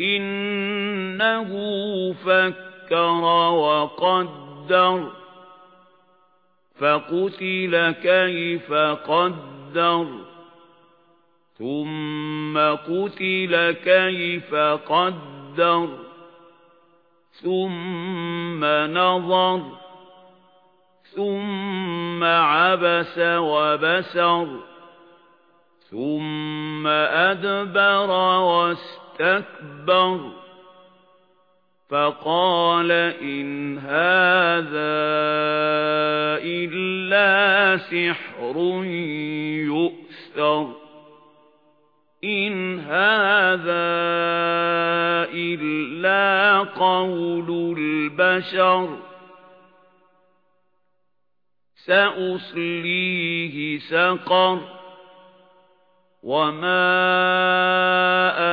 إِنَّهُ فَكَّرَ وَقَدَّرَ فَقُتِلَ كَيْفَ قَدَّرَ ثُمَّ قُتِلَ كَيْفَ قَدَّرَ ثُمَّ نَظَرَ ثُمَّ عَبَسَ وَبَسَرَ ثُمَّ أَدْبَرَ وَاسْتَكْبَرَ فَقَالَ إِنْ هَذَا إِلَّا سِحْرٌ يُؤْثَرُ. إِنْ هَذَا إِلَّا قَوْلُ الْبَشَرِ. سَأُصْلِيهِ سَقَرَ. وَمَا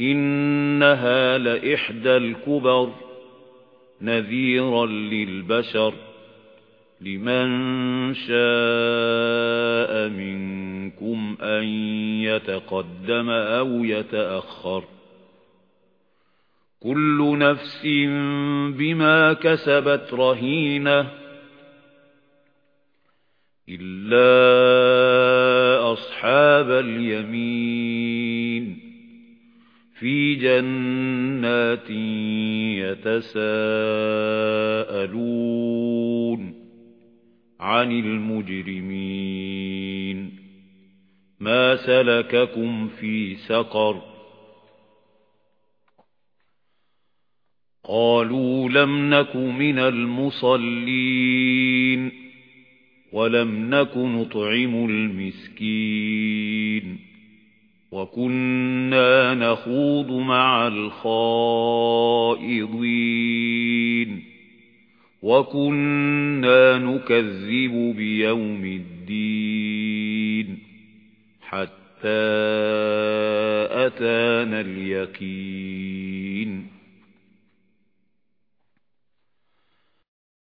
إنها لإحدى الكبر نذيرا للبشر لمن شاء منكم أن يتقدم أو يتأخر كل نفس بما كسبت رهينة إلا جنات يتساءلون عن المجرمين. ما سلككم في سقر؟ قالوا لم نك من المصلين ولم نك نطعم المسكين. وَكُنَّا نَخُوضُ مَعَ الْخَائِضِينَ وَكُنَّا نُكَذِّبُ بِيَوْمِ الدِّينِ حَتَّى أَتَانَا الْيَقِينُ